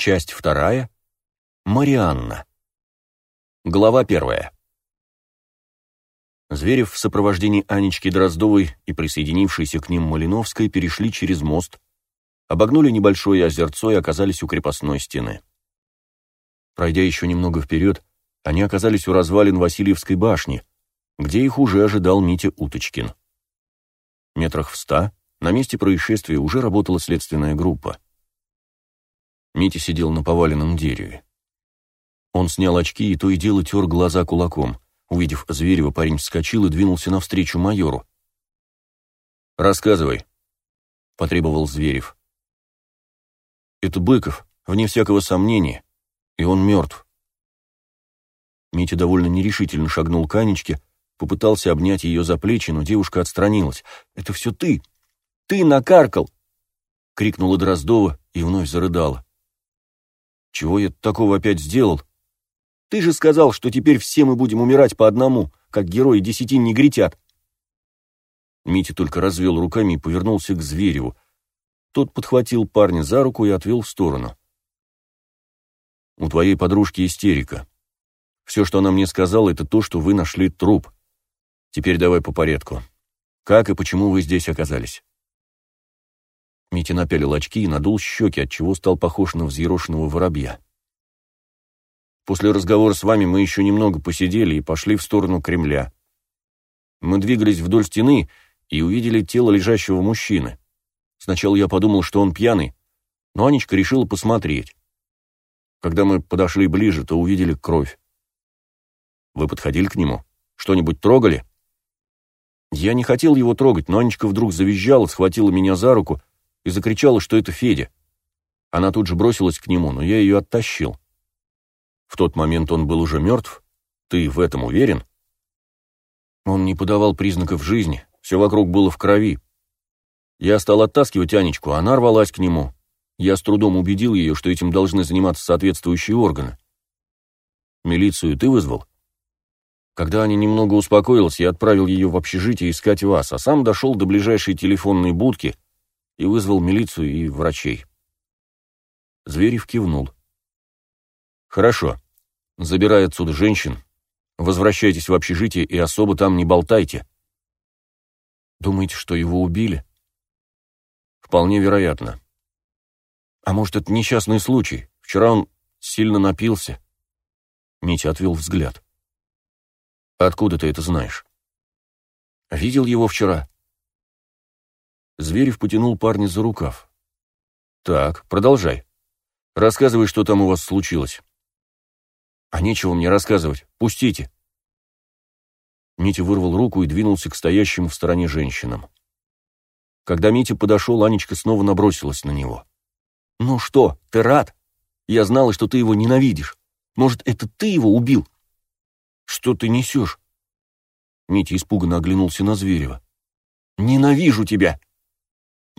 Часть вторая. Марианна. Глава первая. Зверев в сопровождении Анечки Дроздовой и присоединившейся к ним Малиновской перешли через мост, обогнули небольшое озерцо и оказались у крепостной стены. Пройдя еще немного вперед, они оказались у развалин Васильевской башни, где их уже ожидал Митя Уточкин. Метрах в ста на месте происшествия уже работала следственная группа. Митя сидел на поваленном дереве. Он снял очки и то и дело тер глаза кулаком. Увидев Зверева, парень вскочил и двинулся навстречу майору. «Рассказывай», — потребовал Зверев. «Это Быков, вне всякого сомнения, и он мертв». Митя довольно нерешительно шагнул к Анечке, попытался обнять ее за плечи, но девушка отстранилась. «Это все ты! Ты накаркал!» — крикнула Дроздова и вновь зарыдала. «Чего я такого опять сделал?» Ты же сказал, что теперь все мы будем умирать по одному, как герои десяти негритят. Митя только развел руками и повернулся к Звереву. Тот подхватил парня за руку и отвел в сторону. «У твоей подружки истерика. Все, что она мне сказала, это то, что вы нашли труп. Теперь давай по порядку. Как и почему вы здесь оказались?» Митя напялил очки и надул щеки, отчего стал похож на взъерошенного воробья. После разговора с вами мы еще немного посидели и пошли в сторону Кремля. Мы двигались вдоль стены и увидели тело лежащего мужчины. Сначала я подумал, что он пьяный, но Анечка решила посмотреть. Когда мы подошли ближе, то увидели кровь. Вы подходили к нему? Что-нибудь трогали? Я не хотел его трогать, но Анечка вдруг завизжала, схватила меня за руку и закричала, что это Федя. Она тут же бросилась к нему, но я ее оттащил. В тот момент он был уже мертв? Ты в этом уверен? Он не подавал признаков жизни, все вокруг было в крови. Я стал оттаскивать Анечку, она рвалась к нему. Я с трудом убедил ее, что этим должны заниматься соответствующие органы. Милицию ты вызвал? Когда Аня немного успокоилась, я отправил ее в общежитие искать вас, а сам дошел до ближайшей телефонной будки и вызвал милицию и врачей. Зверев кивнул. «Хорошо. Забирай отсюда женщин. Возвращайтесь в общежитие и особо там не болтайте». «Думаете, что его убили?» «Вполне вероятно. А может, это несчастный случай? Вчера он сильно напился?» Митя отвел взгляд. «Откуда ты это знаешь?» «Видел его вчера». Зверев потянул парня за рукав. «Так, продолжай. Рассказывай, что там у вас случилось». «А нечего мне рассказывать. Пустите!» Митя вырвал руку и двинулся к стоящим в стороне женщинам. Когда Митя подошел, Анечка снова набросилась на него. «Ну что, ты рад? Я знала, что ты его ненавидишь. Может, это ты его убил?» «Что ты несешь?» Митя испуганно оглянулся на Зверева. «Ненавижу тебя!»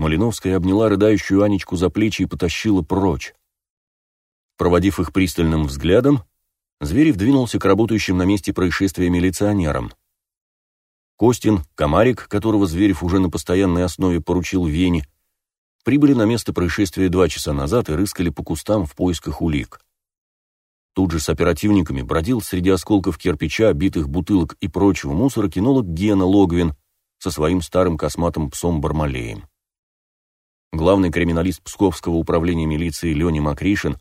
Малиновская обняла рыдающую Анечку за плечи и потащила прочь. Проводив их пристальным взглядом, Зверев двинулся к работающим на месте происшествия милиционерам. Костин, Комарик, которого Зверев уже на постоянной основе поручил Вене, прибыли на место происшествия два часа назад и рыскали по кустам в поисках улик. Тут же с оперативниками бродил среди осколков кирпича, битых бутылок и прочего мусора кинолог Гена Логвин со своим старым косматым псом Бармалеем. Главный криминалист Псковского управления милиции Леня Макришин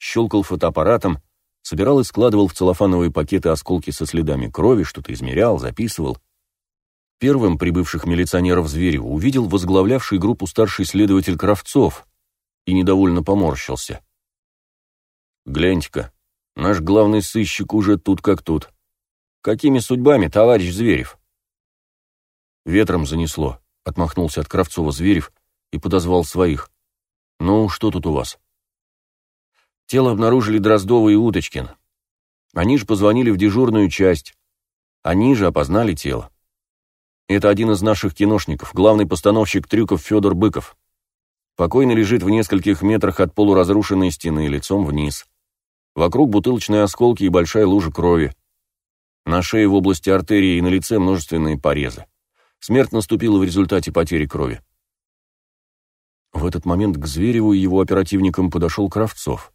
щелкал фотоаппаратом, собирал и складывал в целлофановые пакеты осколки со следами крови, что-то измерял, записывал. Первым прибывших милиционеров Зверева увидел возглавлявший группу старший следователь Кравцов и недовольно поморщился. «Гляньте-ка, наш главный сыщик уже тут как тут. Какими судьбами, товарищ Зверев?» «Ветром занесло», — отмахнулся от Кравцова Зверев и подозвал своих. «Ну, что тут у вас?» Тело обнаружили Дроздова и Уточкин. Они же позвонили в дежурную часть. Они же опознали тело. Это один из наших киношников, главный постановщик трюков Федор Быков. Покойный лежит в нескольких метрах от полуразрушенной стены, лицом вниз. Вокруг бутылочные осколки и большая лужа крови. На шее в области артерии и на лице множественные порезы. Смерть наступила в результате потери крови. В этот момент к Звереву и его оперативникам подошел Кравцов.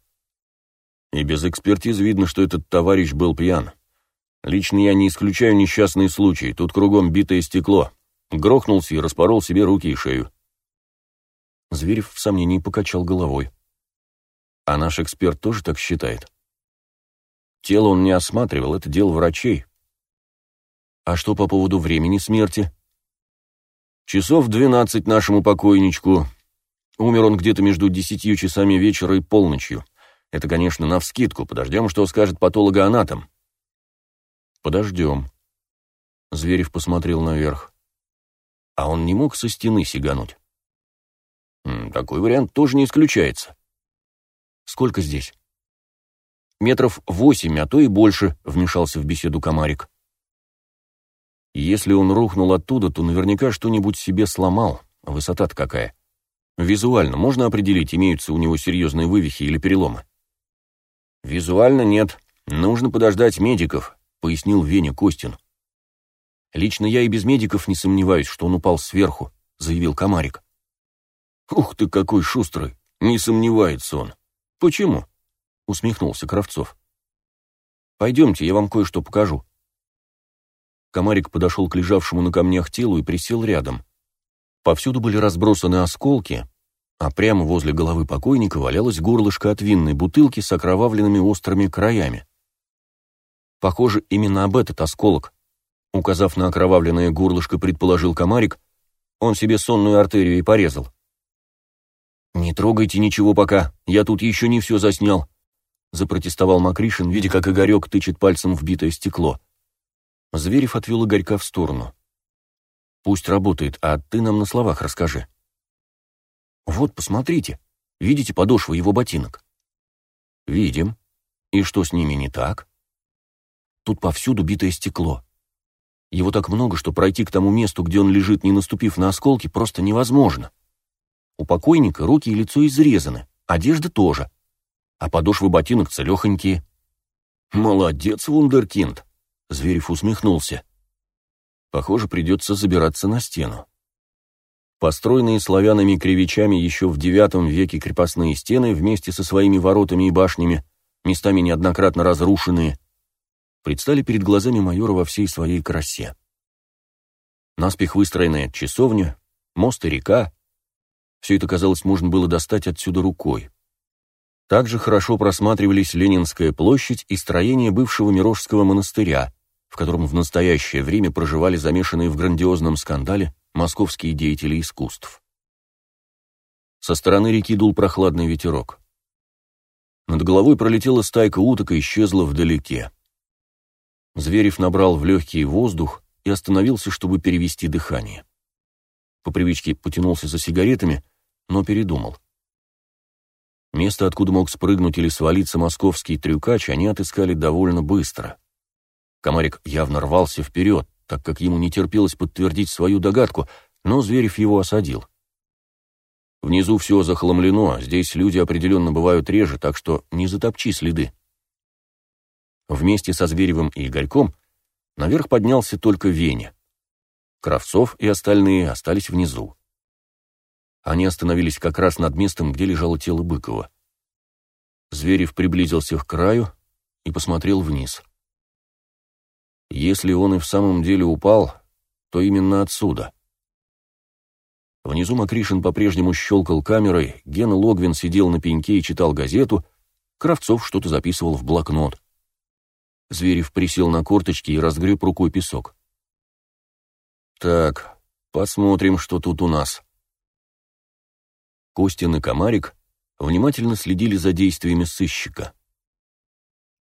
И без экспертиз видно, что этот товарищ был пьян. Лично я не исключаю несчастные случаи, тут кругом битое стекло. Грохнулся и распорол себе руки и шею. Зверев в сомнении покачал головой. А наш эксперт тоже так считает? Тело он не осматривал, это дело врачей. А что по поводу времени смерти? Часов двенадцать нашему покойничку. Умер он где-то между десятью часами вечера и полночью. Это, конечно, навскидку. Подождем, что скажет патологоанатом. Подождем. Зверев посмотрел наверх. А он не мог со стены сигануть? Такой вариант тоже не исключается. Сколько здесь? Метров восемь, а то и больше, вмешался в беседу комарик. Если он рухнул оттуда, то наверняка что-нибудь себе сломал. Высота-то какая. Визуально можно определить, имеются у него серьезные вывихи или переломы? Визуально нет. Нужно подождать медиков, пояснил Веня Костин. Лично я и без медиков не сомневаюсь, что он упал сверху, заявил комарик. Ух ты, какой шустрый! Не сомневается он. Почему? Усмехнулся Кравцов. Пойдемте, я вам кое-что покажу. Комарик подошел к лежавшему на камнях телу и присел рядом. Повсюду были разбросаны осколки, а прямо возле головы покойника валялось горлышко от винной бутылки с окровавленными острыми краями. Похоже, именно об этот осколок, указав на окровавленное горлышко, предположил комарик, он себе сонную артерию и порезал. «Не трогайте ничего пока, я тут еще не все заснял», запротестовал Макришин, видя, как Игорек тычет пальцем в битое стекло. Зверев отвел Игорька в сторону. «Пусть работает, а ты нам на словах расскажи». «Вот, посмотрите, видите подошвы его ботинок?» «Видим. И что с ними не так?» «Тут повсюду битое стекло. Его так много, что пройти к тому месту, где он лежит, не наступив на осколки, просто невозможно». У покойника руки и лицо изрезаны, одежда тоже, а подошвы ботинок целехонькие. «Молодец, вундеркинд!» — Зверев усмехнулся. «Похоже, придется забираться на стену». Построенные славянами-кривичами еще в IX веке крепостные стены вместе со своими воротами и башнями, местами неоднократно разрушенные, предстали перед глазами майора во всей своей красе. Наспех выстроенная часовня, мост и река, все это, казалось, можно было достать отсюда рукой. Также хорошо просматривались Ленинская площадь и строение бывшего Мирожского монастыря, в котором в настоящее время проживали замешанные в грандиозном скандале московские деятели искусств. Со стороны реки дул прохладный ветерок. Над головой пролетела стайка уток и исчезла вдалеке. Зверев набрал в легкий воздух и остановился, чтобы перевести дыхание. По привычке потянулся за сигаретами, но передумал. Место, откуда мог спрыгнуть или свалиться московский трюкач, они отыскали довольно быстро. Комарик явно рвался вперед, так как ему не терпелось подтвердить свою догадку, но Зверев его осадил. Внизу все захламлено, здесь люди определенно бывают реже, так что не затопчи следы. Вместе со Зверевым и Игорьком наверх поднялся только Веня. Кравцов и остальные остались внизу. Они остановились как раз над местом, где лежало тело Быкова. Зверев приблизился к краю и посмотрел вниз. Если он и в самом деле упал, то именно отсюда. Внизу Макришин по-прежнему щелкал камерой, Гена Логвин сидел на пеньке и читал газету, Кравцов что-то записывал в блокнот. Зверев присел на корточки и разгреб рукой песок. «Так, посмотрим, что тут у нас». Костин и Комарик внимательно следили за действиями сыщика.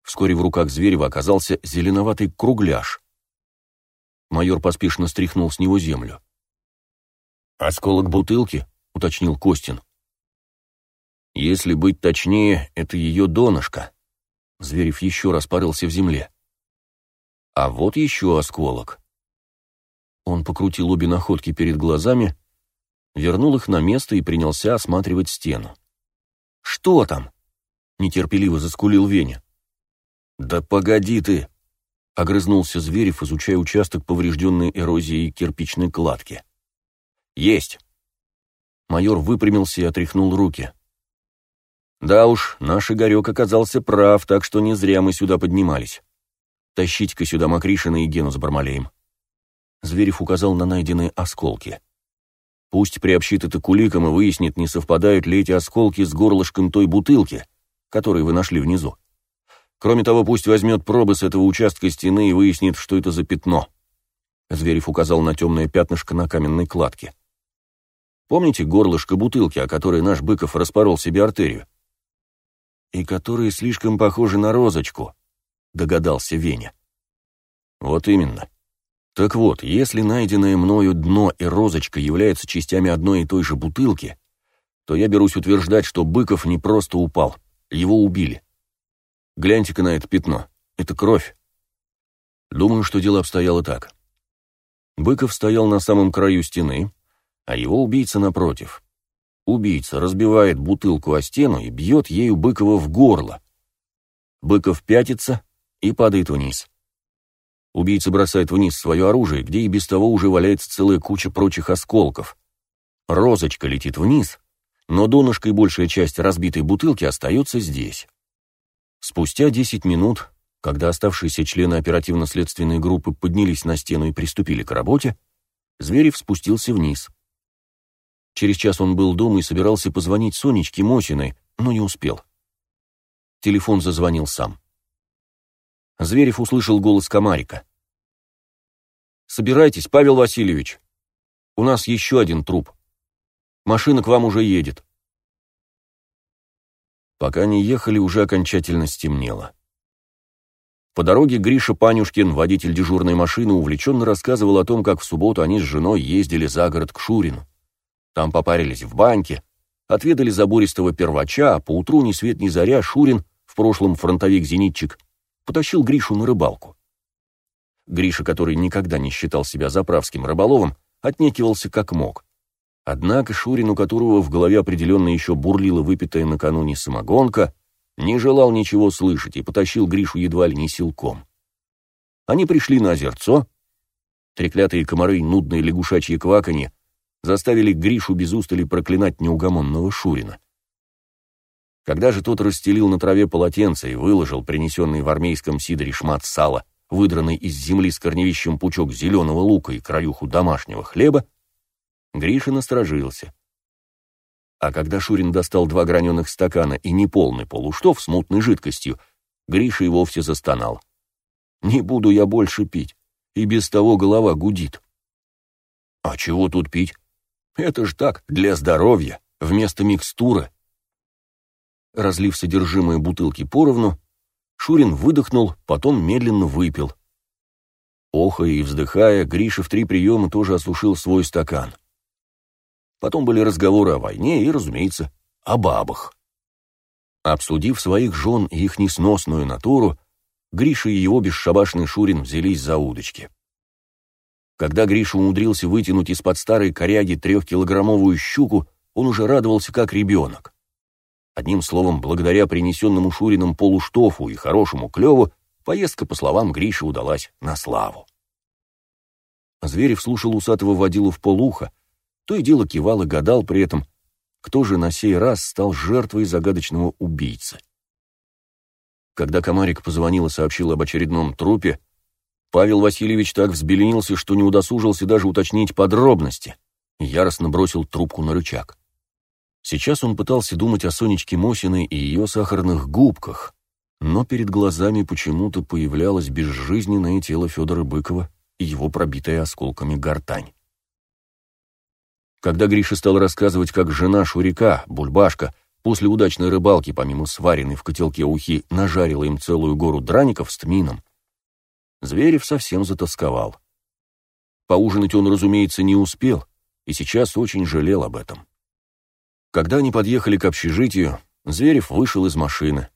Вскоре в руках Зверева оказался зеленоватый кругляш. Майор поспешно стряхнул с него землю. «Осколок бутылки?» — уточнил Костин. «Если быть точнее, это ее донышко». Зверев еще раз порылся в земле. «А вот еще осколок». Он покрутил обе находки перед глазами вернул их на место и принялся осматривать стену. «Что там?» — нетерпеливо заскулил Веня. «Да погоди ты!» — огрызнулся Зверев, изучая участок поврежденной эрозией кирпичной кладки. «Есть!» Майор выпрямился и отряхнул руки. Да уж, наш Игорек оказался прав, так что не зря мы сюда поднимались. Тащите-ка сюда Макришина и Гену с Бармалеем. Зверев указал на найденные осколки. Пусть приобщит это к уликам и выяснит, не совпадают ли эти осколки с горлышком той бутылки, которую вы нашли внизу. Кроме того, пусть возьмет пробы с этого участка стены и выяснит, что это за пятно. Зверев указал на темное пятнышко на каменной кладке. Помните горлышко бутылки, о которой наш Быков распорол себе артерию? И которые слишком похожи на розочку, догадался Веня. Вот именно. Так вот, если найденное мною дно и розочка являются частями одной и той же бутылки, то я берусь утверждать, что Быков не просто упал, его убили. Гляньте-ка на это пятно. Это кровь. Думаю, что дело обстояло так. Быков стоял на самом краю стены, а его убийца напротив. Убийца разбивает бутылку о стену и бьет ею Быкова в горло. Быков пятится и падает вниз. Убийца бросает вниз свое оружие, где и без того уже валяется целая куча прочих осколков. Розочка летит вниз, но донышко и большая часть разбитой бутылки остается здесь. Спустя 10 минут когда оставшиеся члены оперативно-следственной группы поднялись на стену и приступили к работе, Зверев спустился вниз. Через час он был дома и собирался позвонить Сонечке Мосиной, но не успел. Телефон зазвонил сам. Зверев услышал голос Комарика. «Собирайтесь, Павел Васильевич. У нас еще один труп. Машина к вам уже едет». Пока они ехали, уже окончательно стемнело. По дороге Гриша Панюшкин, водитель дежурной машины, увлеченно рассказывал о том, как в субботу они с женой ездили за город к Шурину. Там попарились в банке, отведали забористого первача, а поутру ни свет ни заря Шурин, в прошлом фронтовик-зенитчик, потащил Гришу на рыбалку. Гриша, который никогда не считал себя заправским рыболовом, отнекивался как мог. Однако Шурин, у которого в голове определенно еще бурлила выпитая накануне самогонка, не желал ничего слышать и потащил Гришу едва ли не силком. Они пришли на озерцо. Треклятые комары нудные лягушачьи кваканье заставили Гришу без устали проклинать неугомонного Шурина. Когда же тот расстелил на траве полотенце и выложил принесенный в армейском сидоре шмат сала, выдранный из земли с корневищем пучок зеленого лука и краюху домашнего хлеба, Гриша насторожился. А когда Шурин достал два граненых стакана и неполный полуштов с мутной жидкостью, Гриша и вовсе застонал. «Не буду я больше пить, и без того голова гудит». «А чего тут пить? Это ж так, для здоровья, вместо микстуры». Разлив содержимое бутылки поровну, Шурин выдохнул, потом медленно выпил. Охая и вздыхая, Гриша в три приема тоже осушил свой стакан. Потом были разговоры о войне и, разумеется, о бабах. Обсудив своих жен и их несносную натуру, Гриша и его бесшабашный Шурин взялись за удочки. Когда Гриша умудрился вытянуть из-под старой коряги трехкилограммовую щуку, он уже радовался как ребенок. Одним словом, благодаря принесенному Шурином полуштофу и хорошему клеву, поездка, по словам Гриши, удалась на славу. Зверев слушал усатого водилу в полуха, то и дело кивал и гадал при этом, кто же на сей раз стал жертвой загадочного убийцы. Когда Комарик позвонил и сообщил об очередном трупе, Павел Васильевич так взбеленился, что не удосужился даже уточнить подробности, и яростно бросил трубку на рычаг. Сейчас он пытался думать о Сонечке Мосиной и ее сахарных губках, но перед глазами почему-то появлялось безжизненное тело Федора Быкова и его пробитая осколками гортань. Когда Гриша стал рассказывать, как жена Шурика, Бульбашка, после удачной рыбалки, помимо сваренной в котелке ухи, нажарила им целую гору драников с тмином, Зверев совсем затасковал. Поужинать он, разумеется, не успел, и сейчас очень жалел об этом. Когда они подъехали к общежитию, Зверев вышел из машины,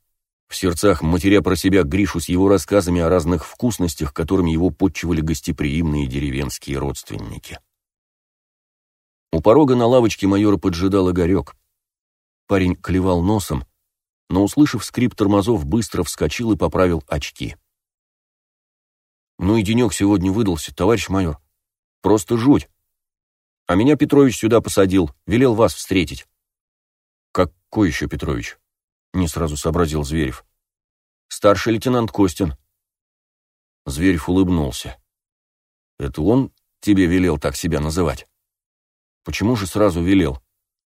в сердцах матеря про себя Гришу с его рассказами о разных вкусностях, которыми его подчивали гостеприимные деревенские родственники. У порога на лавочке майора поджидал Игорек. Парень клевал носом, но, услышав скрип тормозов, быстро вскочил и поправил очки. «Ну и денек сегодня выдался, товарищ майор. Просто жуть. А меня Петрович сюда посадил, велел вас встретить». «Какой еще Петрович?» — не сразу сообразил Зверев. «Старший лейтенант Костин». Зверев улыбнулся. «Это он тебе велел так себя называть?» «Почему же сразу велел?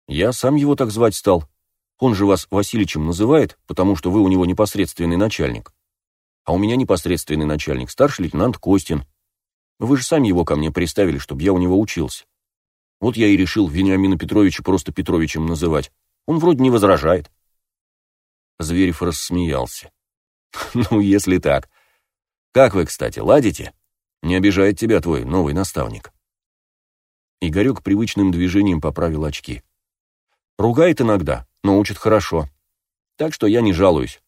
Я сам его так звать стал. Он же вас Васильичем называет, потому что вы у него непосредственный начальник. А у меня непосредственный начальник, старший лейтенант Костин. Вы же сами его ко мне приставили, чтобы я у него учился. Вот я и решил Вениамина Петровича просто Петровичем называть. Он вроде не возражает. Зверев рассмеялся. «Ну, если так. Как вы, кстати, ладите? Не обижает тебя твой новый наставник?» Игорек привычным движением поправил очки. «Ругает иногда, но учит хорошо. Так что я не жалуюсь».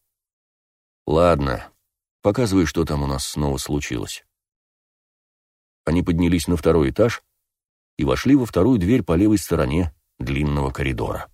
«Ладно, показывай, что там у нас снова случилось». Они поднялись на второй этаж и вошли во вторую дверь по левой стороне длинного коридора.